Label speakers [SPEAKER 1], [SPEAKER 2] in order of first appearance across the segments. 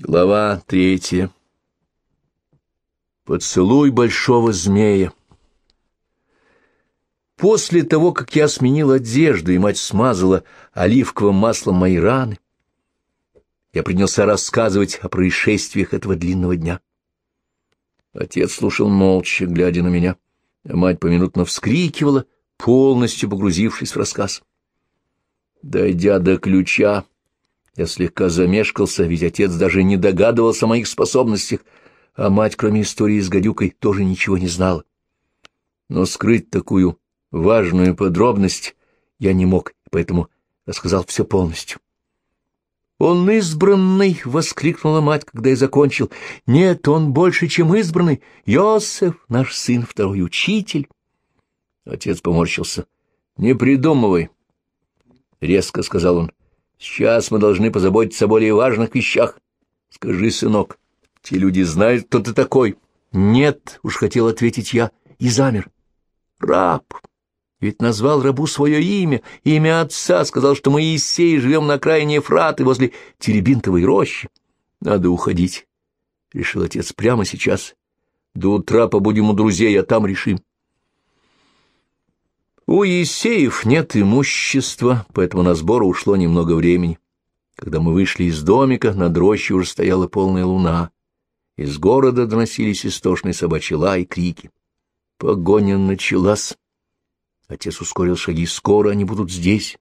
[SPEAKER 1] Глава третья. Поцелуй большого змея. После того, как я сменил одежду, и мать смазала оливковым маслом мои раны, я принялся рассказывать о происшествиях этого длинного дня. Отец слушал молча, глядя на меня, а мать поминутно вскрикивала, полностью погрузившись в рассказ. Дойдя до ключа, я слегка замешкался, ведь отец даже не догадывался о моих способностях, а мать, кроме истории с гадюкой, тоже ничего не знала. Но скрыть такую важную подробность я не мог, поэтому рассказал все полностью. «Он избранный!» — воскликнула мать, когда я закончил. «Нет, он больше, чем избранный. Йосеф, наш сын, второй учитель». Отец поморщился. «Не придумывай!» — резко сказал он. Сейчас мы должны позаботиться о более важных вещах. Скажи, сынок, те люди знают, кто ты такой? Нет, уж хотел ответить я, и замер. Раб. Ведь назвал рабу свое имя, имя отца, сказал, что мы Иисей живем на окраине Фраты возле Теребинтовой рощи. Надо уходить, — решил отец прямо сейчас. До утра побудем у друзей, а там решим. У Есеев нет имущества, поэтому на сборы ушло немного времени. Когда мы вышли из домика, над рощей уже стояла полная луна. Из города доносились истошные собачьи лай и крики. Погоня началась. Отец ускорил шаги. Скоро они будут здесь.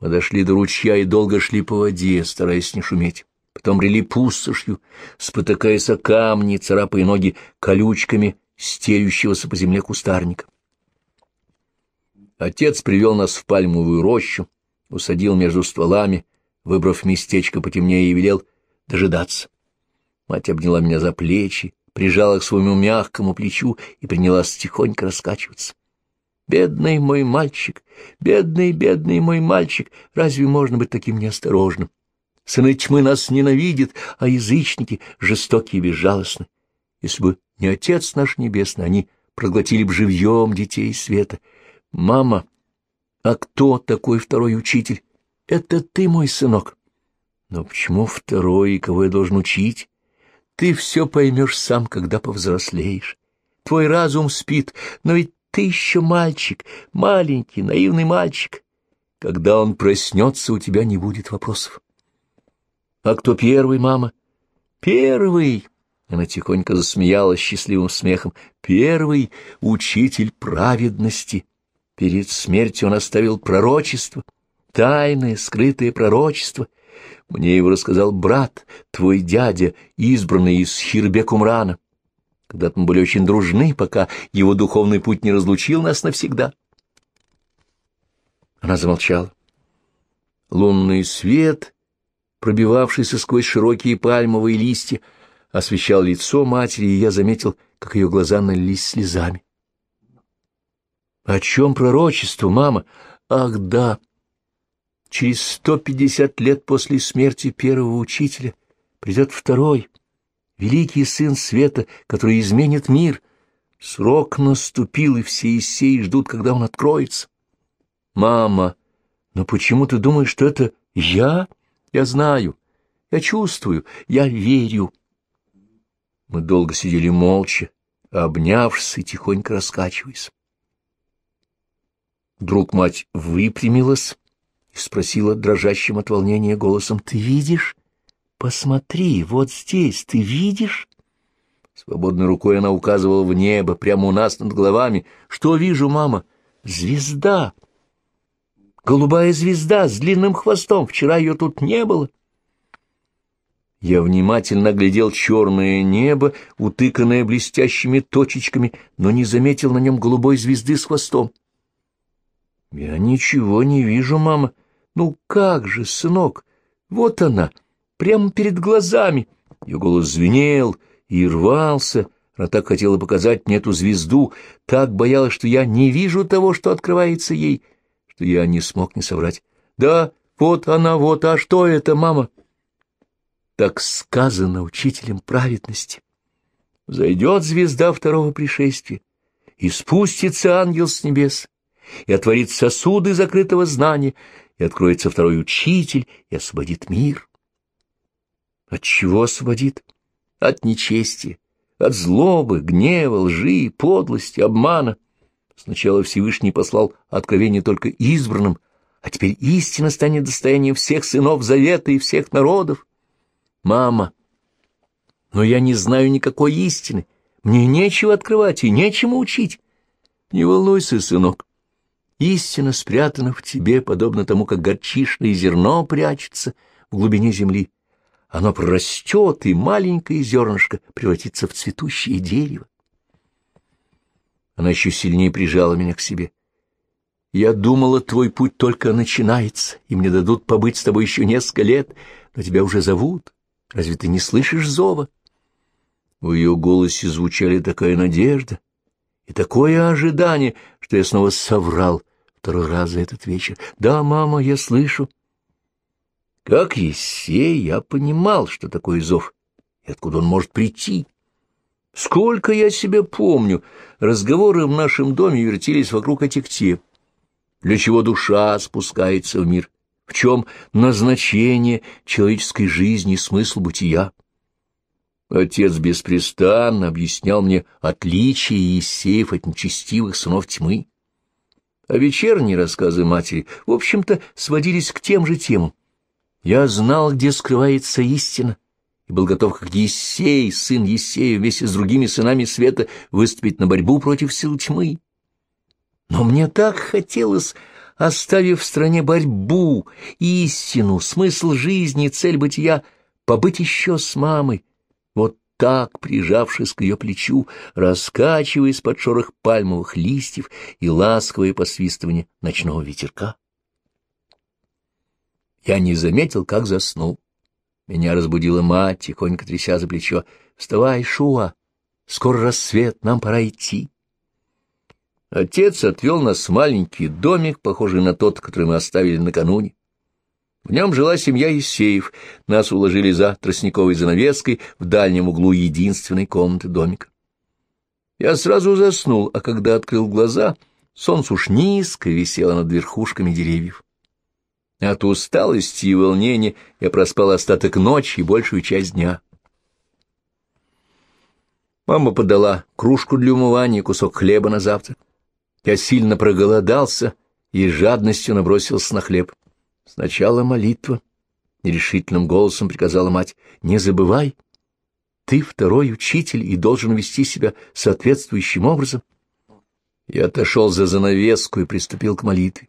[SPEAKER 1] Мы дошли до ручья и долго шли по воде, стараясь не шуметь. Потом брели пустошью, спотыкаясь о камни, царапая ноги колючками стелющегося по земле кустарника. Отец привел нас в пальмовую рощу, усадил между стволами, выбрав местечко потемнее, и велел дожидаться. Мать обняла меня за плечи, прижала к своему мягкому плечу и принялась тихонько раскачиваться. Бедный мой мальчик, бедный, бедный мой мальчик, разве можно быть таким неосторожным? Сыны тьмы нас ненавидят, а язычники жестокие и безжалостны. Если бы не Отец наш Небесный, они проглотили бы живьем детей света — «Мама, а кто такой второй учитель? Это ты, мой сынок». «Но почему второй, и кого я должен учить? Ты все поймешь сам, когда повзрослеешь. Твой разум спит, но ведь ты еще мальчик, маленький, наивный мальчик. Когда он проснется, у тебя не будет вопросов». «А кто первый, мама?» «Первый!» Она тихонько засмеялась счастливым смехом. «Первый учитель праведности!» Перед смертью он оставил пророчество, тайное, скрытое пророчество. Мне его рассказал брат, твой дядя, избранный из Хирбекумрана. Когда-то мы были очень дружны, пока его духовный путь не разлучил нас навсегда. Она замолчала. Лунный свет, пробивавшийся сквозь широкие пальмовые листья, освещал лицо матери, и я заметил, как ее глаза налились слезами. О чем пророчество, мама? Ах, да! Через сто пятьдесят лет после смерти первого учителя придет второй, великий сын света, который изменит мир. Срок наступил, и все Исеи ждут, когда он откроется. Мама, но почему ты думаешь, что это я? Я знаю, я чувствую, я верю. Мы долго сидели молча, обнявшись и тихонько раскачиваясь. Вдруг мать выпрямилась и спросила дрожащим от волнения голосом, «Ты видишь? Посмотри, вот здесь, ты видишь?» Свободной рукой она указывала в небо, прямо у нас над головами. «Что вижу, мама? Звезда! Голубая звезда с длинным хвостом. Вчера ее тут не было». Я внимательно глядел черное небо, утыканное блестящими точечками, но не заметил на нем голубой звезды с хвостом. Я ничего не вижу, мама. Ну как же, сынок? Вот она, прямо перед глазами. Ее голос звенел и рвался. Она так хотела показать мне эту звезду, так боялась, что я не вижу того, что открывается ей, что я не смог не соврать. Да, вот она, вот, а что это, мама? Так сказано учителем праведности. Зайдет звезда второго пришествия, и спустится ангел с небес, и отворит сосуды закрытого знания, и откроется второй учитель, и освободит мир. От чего освободит? От нечестия, от злобы, гнева, лжи, подлости, обмана. Сначала Всевышний послал откровение только избранным, а теперь истина станет достоянием всех сынов Завета и всех народов. Мама, но я не знаю никакой истины, мне нечего открывать и нечему учить. Не волнуйся, сынок. Истина спрятана в тебе, подобно тому, как горчишное зерно прячется в глубине земли. Оно прорастет, и маленькое зернышко превратится в цветущее дерево. Она еще сильнее прижала меня к себе. Я думала, твой путь только начинается, и мне дадут побыть с тобой еще несколько лет, но тебя уже зовут. Разве ты не слышишь зова? В ее голосе звучали такая надежда и такое ожидание, что я снова соврал второй раз за этот вечер. Да, мама, я слышу. Как Есей, я понимал, что такое зов, и откуда он может прийти. Сколько я себя помню, разговоры в нашем доме вертелись вокруг этих тем. Для чего душа спускается в мир? В чем назначение человеческой жизни и смысл бытия? Отец беспрестанно объяснял мне отличие Есеев от нечестивых сынов тьмы. А вечерние рассказы матери, в общем-то, сводились к тем же темам. Я знал, где скрывается истина, и был готов, как Есей, сын Есея, вместе с другими сынами света, выступить на борьбу против сил тьмы. Но мне так хотелось, оставив в стране борьбу, истину, смысл жизни, цель бытия, побыть еще с мамой, так, прижавшись к ее плечу, раскачиваясь под шорох пальмовых листьев и ласковое посвистывание ночного ветерка. Я не заметил, как заснул. Меня разбудила мать, тихонько тряся за плечо. «Вставай, Шуа! Скоро рассвет, нам пора идти!» Отец отвел нас в маленький домик, похожий на тот, который мы оставили накануне. В нем жила семья Есеев, нас уложили за тростниковой занавеской в дальнем углу единственной комнаты домика. Я сразу заснул, а когда открыл глаза, солнце уж низко висело над верхушками деревьев. От усталости и волнения я проспал остаток ночи и большую часть дня. Мама подала кружку для умывания и кусок хлеба на завтрак. Я сильно проголодался и жадностью набросился на хлеб. Сначала молитва. Нерешительным голосом приказала мать. Не забывай, ты второй учитель и должен вести себя соответствующим образом. Я отошел за занавеску и приступил к молитве.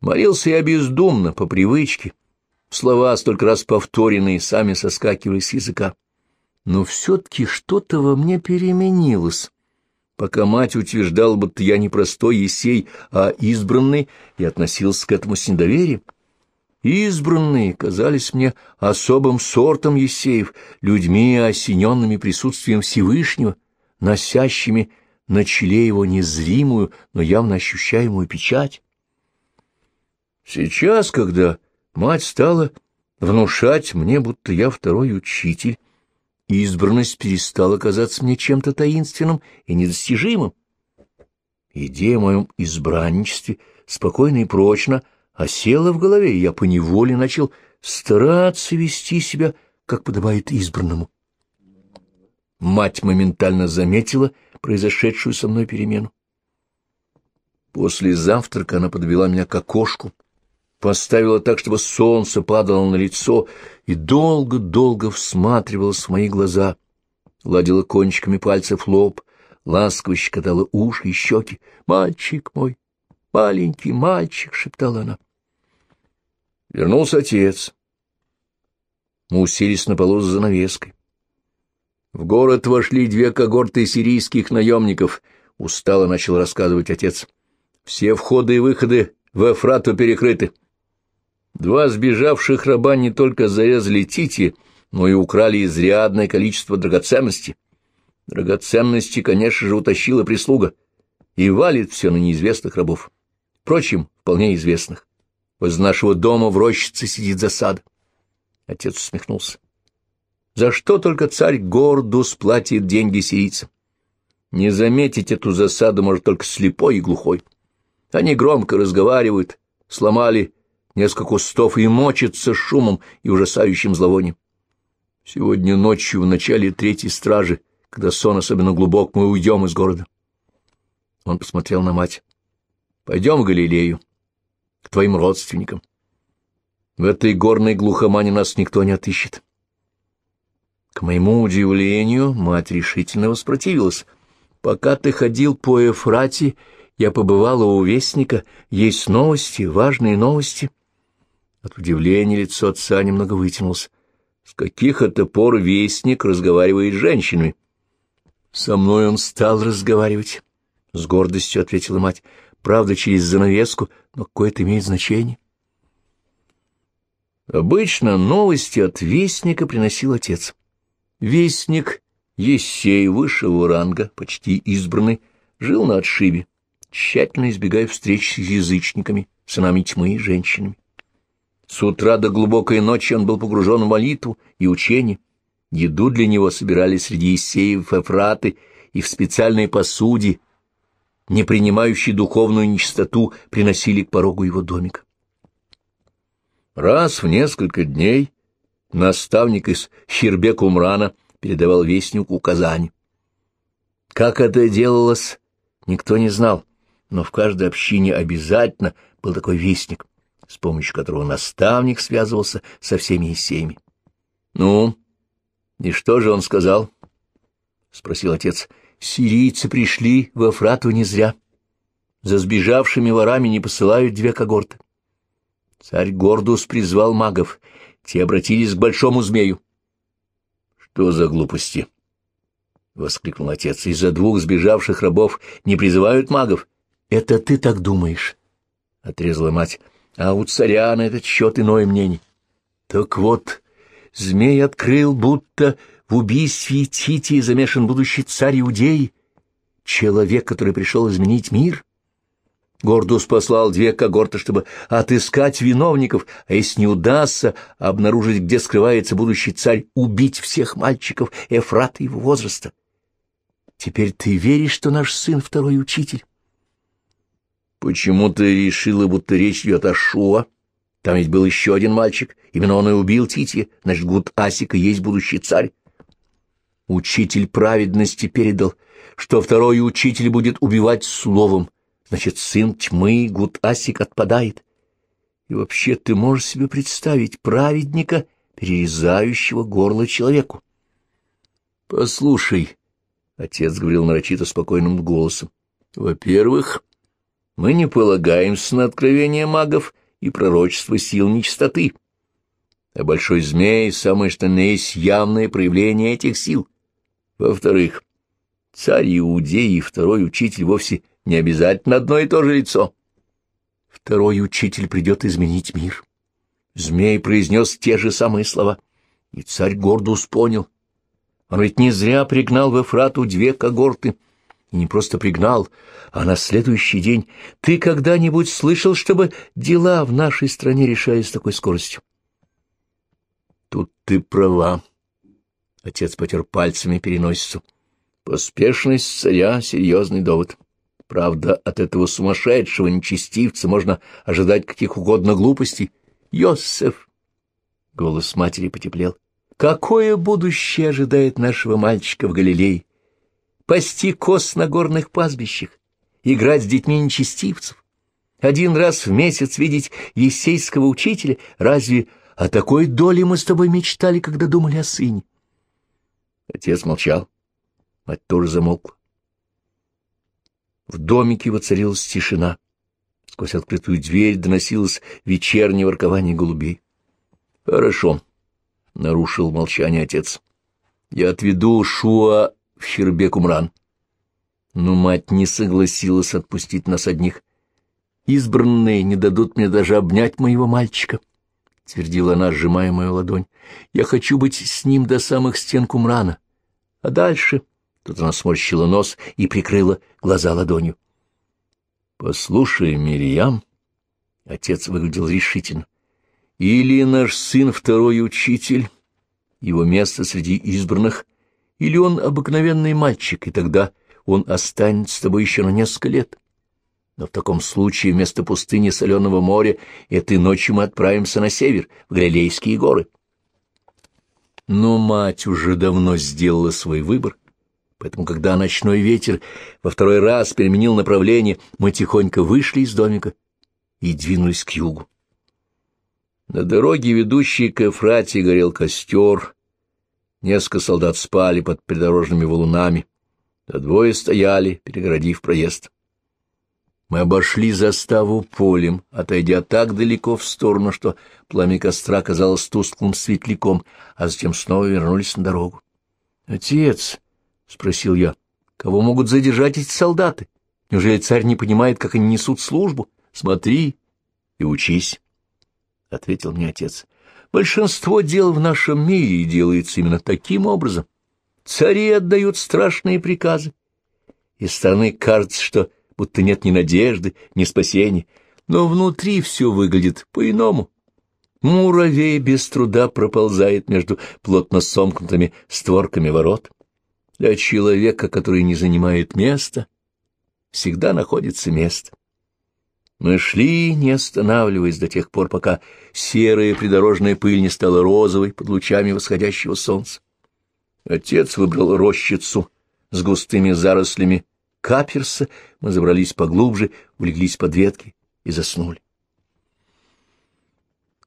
[SPEAKER 1] Молился я бездумно, по привычке. Слова, столько раз повторенные, сами соскакивали с языка. Но все-таки что-то во мне переменилось пока мать утверждала, будто я не простой Есей, а избранный, и относился к этому с недоверием. Избранные казались мне особым сортом Есеев, людьми, осененными присутствием Всевышнего, носящими на челе его незримую, но явно ощущаемую печать. Сейчас, когда мать стала внушать мне, будто я второй учитель, избранность перестала казаться мне чем-то таинственным и недостижимым. Идея о моем избранничестве спокойно и прочно осела в голове, и я поневоле начал стараться вести себя, как подобает избранному. Мать моментально заметила произошедшую со мной перемену. После завтрака она подвела меня к окошку, поставила так, чтобы солнце падало на лицо, и долго-долго всматривалась в мои глаза, ладила кончиками пальцев лоб, ласково щекотала уши и щеки. «Мальчик мой, маленький мальчик!» — шептала она. Вернулся отец. Мы уселись на полу с занавеской. В город вошли две когорты сирийских наемников, — устало начал рассказывать отец. Все входы и выходы в Эфрату перекрыты. Два сбежавших раба не только зарезали Тити, но и украли изрядное количество драгоценностей. Драгоценности, конечно же, утащила прислуга и валит все на неизвестных рабов. Впрочем, вполне известных. Возле нашего дома в рощице сидит засада. Отец усмехнулся. За что только царь Гордус платит деньги сирийцам? Не заметить эту засаду может только слепой и глухой. Они громко разговаривают, сломали несколько кустов и мочится шумом и ужасающим зловонием. Сегодня ночью, в начале третьей стражи, когда сон особенно глубок, мы уйдем из города. Он посмотрел на мать. Пойдем в Галилею, к твоим родственникам. В этой горной глухомане нас никто не отыщет. К моему удивлению, мать решительно воспротивилась. Пока ты ходил по Эфрате, я побывала у Вестника. Есть новости, важные новости. От удивления лицо отца немного вытянулось. С каких это пор Вестник разговаривает с женщинами? Со мной он стал разговаривать. С гордостью ответила мать. Правда, через занавеску, но какое-то имеет значение. Обычно новости от Вестника приносил отец. Вестник Есей высшего ранга, почти избранный, жил на отшибе, тщательно избегая встреч с язычниками, сынами тьмы и женщинами. С утра до глубокой ночи он был погружен в молитву и учение. Еду для него собирали среди Есеев Эфраты и в специальной посуде, не принимающей духовную нечистоту, приносили к порогу его домика. Раз в несколько дней наставник из Щербек-Умрана передавал вестнику указания. Как это делалось, никто не знал, но в каждой общине обязательно был такой вестник, с помощью которого наставник связывался со всеми Есеями. — Ну, и что же он сказал? — спросил отец. — Сирийцы пришли в Афрату не зря. За сбежавшими ворами не посылают две когорты. Царь Гордус призвал магов, те обратились к большому змею. Что за глупости? — воскликнул отец. — Из-за двух сбежавших рабов не призывают магов? — Это ты так думаешь, — отрезала мать. — А у царя на этот счет иное мнение. — Так вот, змей открыл, будто в убийстве Титии замешан будущий царь Иудеи, человек, который пришел изменить мир. Гордус послал две когорты, чтобы отыскать виновников, а если не удастся обнаружить, где скрывается будущий царь, убить всех мальчиков Эфрата его возраста. Теперь ты веришь, что наш сын второй учитель? Почему ты решила, будто речь идет о Шуа? Там ведь был еще один мальчик, именно он и убил Тити, значит, Гуд Асика есть будущий царь. Учитель праведности передал, что второй учитель будет убивать словом, Значит, сын тьмы, Гутасик, отпадает. И вообще ты можешь себе представить праведника, перерезающего горло человеку. — Послушай, — отец говорил нарочито спокойным голосом, — во-первых, мы не полагаемся на откровения магов и пророчество сил нечистоты. А большой змей — самое что на есть явное проявление этих сил. Во-вторых, царь Иудеи и второй учитель вовсе не обязательно одно и то же лицо. Второй учитель придет изменить мир. Змей произнес те же самые слова, и царь Гордус понял. Он ведь не зря пригнал в Эфрату две когорты, и не просто пригнал, а на следующий день ты когда-нибудь слышал, чтобы дела в нашей стране решались с такой скоростью? Тут ты права. Отец потер пальцами переносицу. Поспешность царя — серьезный довод. Правда, от этого сумасшедшего нечестивца можно ожидать каких угодно глупостей. Йосеф! Голос матери потеплел. Какое будущее ожидает нашего мальчика в Галилее? Пасти коз на горных пастбищах, играть с детьми нечестивцев, один раз в месяц видеть есейского учителя. Разве о такой доле мы с тобой мечтали, когда думали о сыне? Отец молчал. Мать тоже замолкла. В домике воцарилась тишина. Сквозь открытую дверь доносилось вечернее воркование голубей. — Хорошо, — нарушил молчание отец. — Я отведу Шуа в Щербек-Умран. Но мать не согласилась отпустить нас одних. Избранные не дадут мне даже обнять моего мальчика, — твердила она, сжимая мою ладонь. — Я хочу быть с ним до самых стен Кумрана. А дальше... Тут она сморщила нос и прикрыла глаза ладонью. — Послушай, Мирьям, — отец выглядел решительно, — или наш сын второй учитель, его место среди избранных, или он обыкновенный мальчик, и тогда он останется с тобой еще на несколько лет. Но в таком случае вместо пустыни соленого моря этой ночью мы отправимся на север, в Галилейские горы. — Но мать уже давно сделала свой выбор, поэтому, когда ночной ветер во второй раз переменил направление, мы тихонько вышли из домика и двинулись к югу. На дороге, ведущей к Эфрате, горел костер, несколько солдат спали под придорожными валунами, а двое стояли, перегородив проезд. Мы обошли заставу полем, отойдя так далеко в сторону, что пламя костра казалось тусклым светляком, а затем снова вернулись на дорогу. — Отец, — спросил я, — кого могут задержать эти солдаты? Неужели царь не понимает, как они несут службу? Смотри и учись, — ответил мне отец. — Большинство дел в нашем мире делается именно таким образом. Цари отдают страшные приказы. И стороны кажется, что будто нет ни надежды, ни спасения, но внутри все выглядит по-иному. Муравей без труда проползает между плотно сомкнутыми створками ворот. Для человека, который не занимает места, всегда находится место. Мы шли, не останавливаясь до тех пор, пока серая придорожная пыль не стала розовой под лучами восходящего солнца. Отец выбрал рощицу с густыми зарослями каперса, мы забрались поглубже, улеглись под ветки и заснули.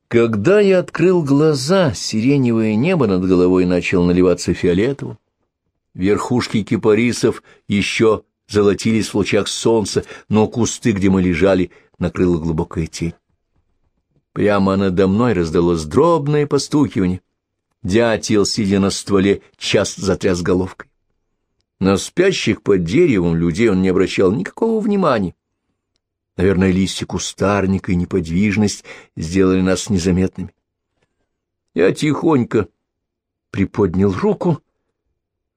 [SPEAKER 1] Когда я открыл глаза, сиреневое небо над головой начало наливаться фиолетовым. Верхушки кипарисов еще золотились в лучах солнца, но кусты, где мы лежали, накрыла глубокая тень. Прямо надо мной раздалось дробное постукивание. Дятел, сидя на стволе, часто затряс головкой. На спящих под деревом людей он не обращал никакого внимания. Наверное, листья кустарника и неподвижность сделали нас незаметными. Я тихонько приподнял руку,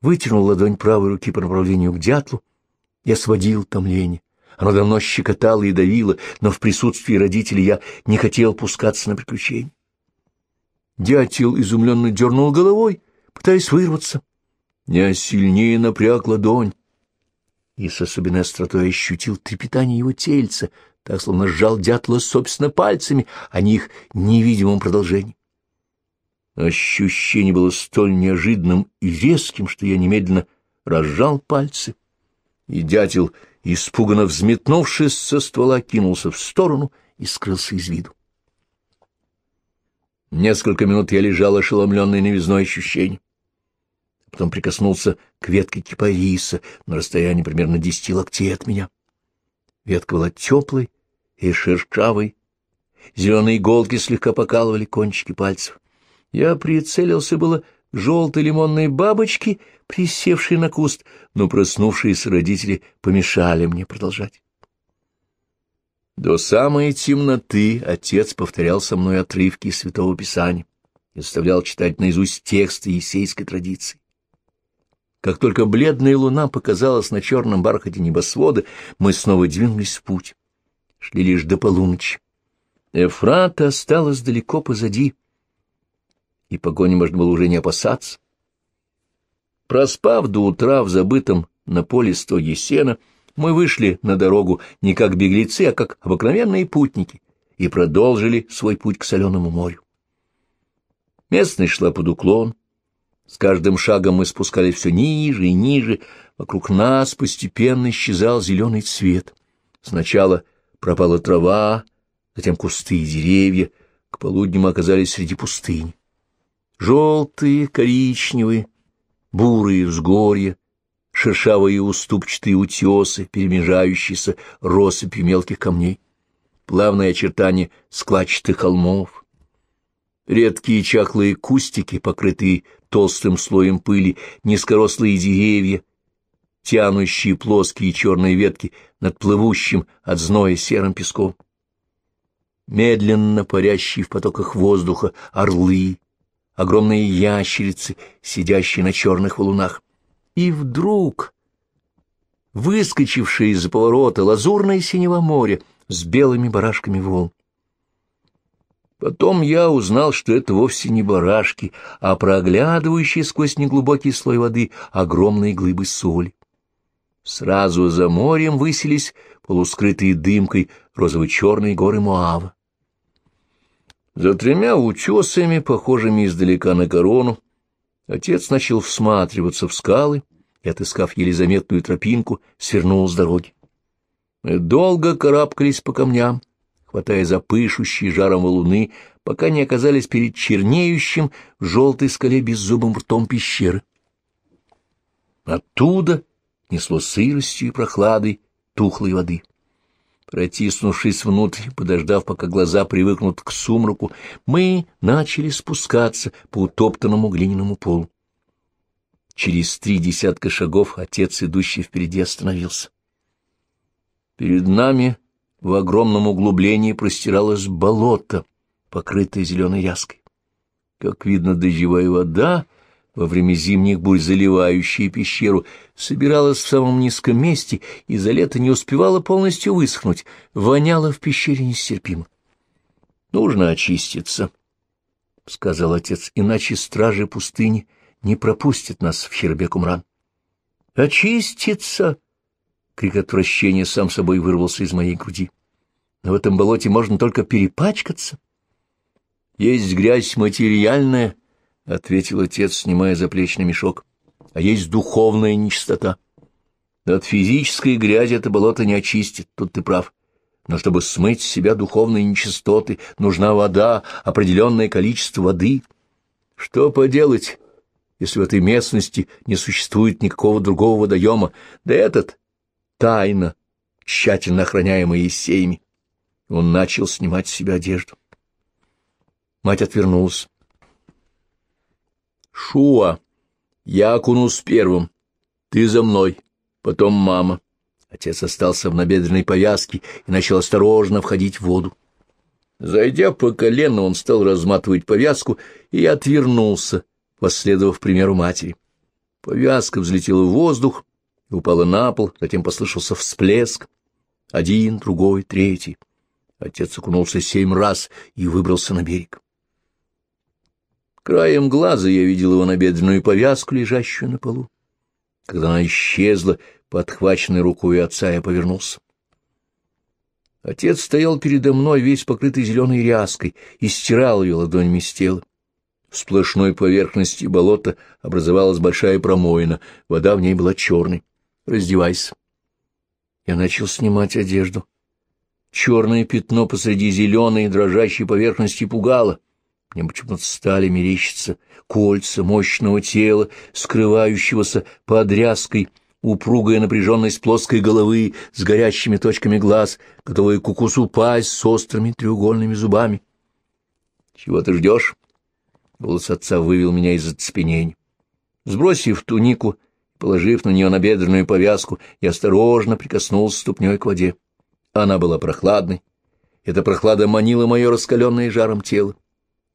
[SPEAKER 1] вытянул ладонь правой руки по направлению к дятлу и осводил томление. Оно давно щекотало и давило, но в присутствии родителей я не хотел пускаться на приключения. Дятел изумленно дернул головой, пытаясь вырваться. Я сильнее напряг ладонь и с особенной остротой ощутил трепетание его тельца, так словно сжал дятла собственно пальцами, а не их невидимым продолжением. Ощущение было столь неожиданным и резким, что я немедленно разжал пальцы, и дятел, испуганно взметнувшись со ствола, кинулся в сторону и скрылся из виду. Несколько минут я лежал ошеломленный новизной ощущений потом прикоснулся к ветке кипариса на расстоянии примерно десяти локтей от меня. Ветка была теплой и шершавой, зеленые иголки слегка покалывали кончики пальцев. Я прицелился было желтой лимонной бабочки, присевшей на куст, но проснувшиеся родители помешали мне продолжать. До самой темноты отец повторял со мной отрывки из Святого Писания и заставлял читать наизусть тексты есейской традиции. Как только бледная луна показалась на черном бархате небосвода, мы снова двинулись в путь. Шли лишь до полуночи. Эфрата осталась далеко позади, и погони можно было уже не опасаться. Проспав до утра в забытом на поле стоге сена, мы вышли на дорогу не как беглецы, а как обыкновенные путники и продолжили свой путь к соленому морю. Местность шла под уклон, с каждым шагом мы спускались все ниже и ниже, вокруг нас постепенно исчезал зеленый цвет. Сначала пропала трава, затем кусты и деревья, к полудню мы оказались среди пустыни. Желтые, коричневые, бурые взгорья, шершавые уступчатые утесы, перемежающиеся россыпью мелких камней, плавные очертания складчатых холмов, редкие чахлые кустики, покрытые толстым слоем пыли низкорослые деревья, тянущие плоские черные ветки над плывущим от зноя серым песком. Медленно парящие в потоках воздуха орлы, огромные ящерицы, сидящие на черных валунах. И вдруг, выскочившее из-за поворота, лазурное синего моря с белыми барашками волн. Потом я узнал, что это вовсе не барашки, а проглядывающие сквозь неглубокий слой воды огромные глыбы соли. Сразу за морем высились полускрытые дымкой розово-черные горы Моава. За тремя утесами, похожими издалека на корону, Отец начал всматриваться в скалы и, отыскав еле заметную тропинку, свернул с дороги. Мы долго карабкались по камням, хватая за пышущие жаром валуны, пока не оказались перед чернеющим в желтой скале беззубым ртом пещеры. Оттуда несло сыростью и прохладой тухлой воды. Протиснувшись внутрь, подождав, пока глаза привыкнут к сумраку, мы начали спускаться по утоптанному глиняному полу. Через три десятка шагов отец, идущий впереди, остановился. Перед нами в огромном углублении простиралось болото, покрытое зеленой ряской. Как видно, дождевая вода во время зимних бурь заливающая пещеру, собиралась в самом низком месте и за лето не успевала полностью высохнуть, воняла в пещере нестерпимо. — Нужно очиститься, — сказал отец, — иначе стражи пустыни не пропустят нас в Хербекумран. — Очиститься! — крик отвращения сам собой вырвался из моей груди. В этом болоте можно только перепачкаться. Есть грязь материальная —— ответил отец, снимая заплечный мешок, — а есть духовная нечистота. От физической грязи это болото не очистит, тут ты прав. Но чтобы смыть с себя духовные нечистоты, нужна вода, определенное количество воды. Что поделать, если в этой местности не существует никакого другого водоема, да этот — тайна, тщательно охраняемая Исеями. Он начал снимать с себя одежду. Мать отвернулась. Шуа, я окунусь первым, ты за мной, потом мама. Отец остался в набедренной повязке и начал осторожно входить в воду. Зайдя по колено, он стал разматывать повязку и отвернулся, последовав примеру матери. Повязка взлетела в воздух упала на пол, затем послышался всплеск. Один, другой, третий. Отец окунулся семь раз и выбрался на берег. Краем глаза я видел его набедренную повязку, лежащую на полу. Когда она исчезла, подхваченной рукой отца, я повернулся. Отец стоял передо мной, весь покрытый зеленой ряской, и стирал ее ладонями с тела. В сплошной поверхности болота образовалась большая промоина, вода в ней была черной. «Раздевайся». Я начал снимать одежду. Черное пятно посреди зеленой дрожащей поверхности пугало. Мне почему-то стали мерещиться кольца мощного тела, скрывающегося под ряской, упругая напряженность плоской головы с горящими точками глаз, готовая к укусу пасть с острыми треугольными зубами. — Чего ты ждешь? — голос отца вывел меня из оцепенения. Сбросив тунику, положив на нее набедренную повязку, я осторожно прикоснулся ступней к воде. Она была прохладной. Эта прохлада манила мое раскаленное жаром тело.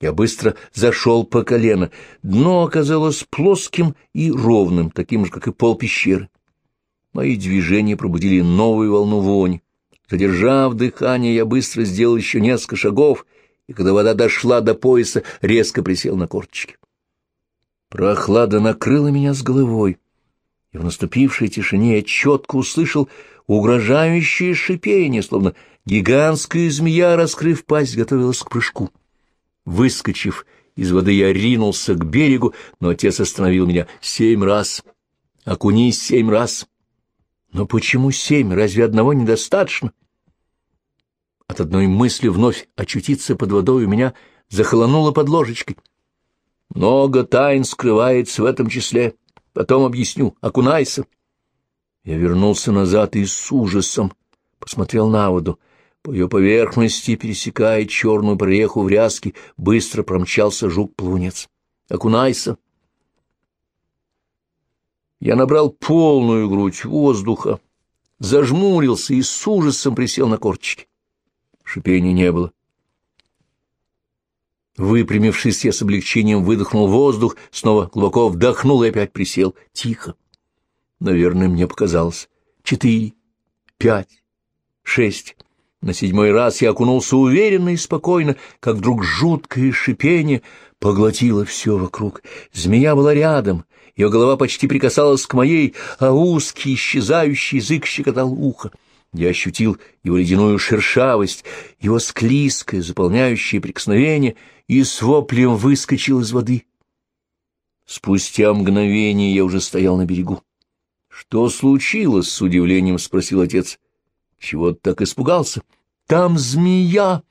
[SPEAKER 1] Я быстро зашел по колено. Дно оказалось плоским и ровным, таким же, как и пол пещеры. Мои движения пробудили новую волну вони. Задержав дыхание, я быстро сделал еще несколько шагов, и когда вода дошла до пояса, резко присел на корточки. Прохлада накрыла меня с головой, и в наступившей тишине я четко услышал угрожающее шипение, словно гигантская змея, раскрыв пасть, готовилась к прыжку. Выскочив из воды, я ринулся к берегу, но отец остановил меня семь раз. Окунись семь раз. Но почему семь? Разве одного недостаточно? От одной мысли вновь очутиться под водой у меня захолонуло под ложечкой. Много тайн скрывается в этом числе. Потом объясню. Окунайся. Я вернулся назад и с ужасом посмотрел на воду. По ее поверхности, пересекая черную прореху в ряске, быстро промчался жук-плунец. «Окунайся!» Я набрал полную грудь воздуха, зажмурился и с ужасом присел на корточки. Шипения не было. Выпрямившись, я с облегчением выдохнул воздух, снова глубоко вдохнул и опять присел. Тихо. Наверное, мне показалось. Четыре, пять, шесть. На седьмой раз я окунулся уверенно и спокойно, как вдруг жуткое шипение поглотило все вокруг. Змея была рядом, ее голова почти прикасалась к моей, а узкий исчезающий язык щекотал ухо. Я ощутил его ледяную шершавость, его склизкое, заполняющее прикосновение, и с воплем выскочил из воды. Спустя мгновение я уже стоял на берегу. — Что случилось? — с удивлением спросил отец. — Чего ты так испугался? — Там змея!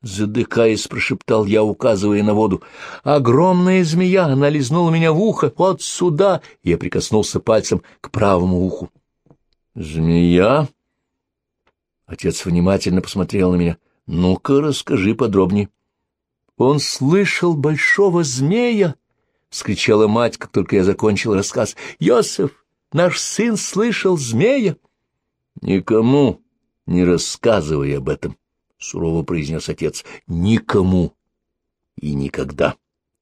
[SPEAKER 1] Задыхаясь, прошептал я, указывая на воду. «Огромная змея! Она лизнула меня в ухо! Вот сюда!» Я прикоснулся пальцем к правому уху. «Змея?» Отец внимательно посмотрел на меня. «Ну-ка, расскажи подробнее». «Он слышал большого змея!» — вскричала мать, как только я закончил рассказ. «Йосеф, наш сын слышал змея!» «Никому не рассказывай об этом!» — сурово произнес отец, — никому и никогда,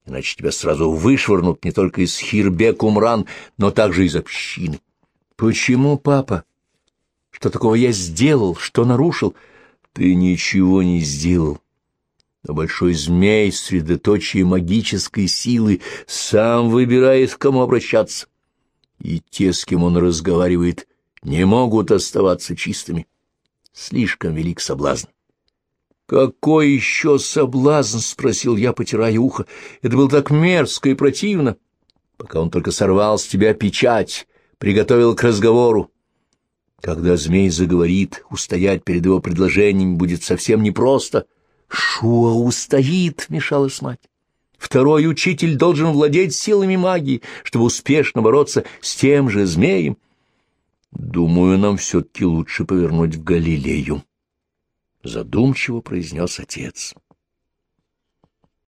[SPEAKER 1] иначе тебя сразу вышвырнут не только из Хирбек-Умран, но также из общины. — Почему, папа? Что такого я сделал, что нарушил? Ты ничего не сделал. Но большой змей, средоточие магической силы, сам выбирает, к кому обращаться. И те, с кем он разговаривает, не могут оставаться чистыми. Слишком велик соблазн. «Какой еще соблазн?» — спросил я, потирая ухо. «Это было так мерзко и противно, пока он только сорвал с тебя печать, приготовил к разговору. Когда змей заговорит, устоять перед его предложением будет совсем непросто». «Шуа устоит!» — вмешалась мать. «Второй учитель должен владеть силами магии, чтобы успешно бороться с тем же змеем». «Думаю, нам все-таки лучше повернуть в Галилею», — задумчиво произнес отец.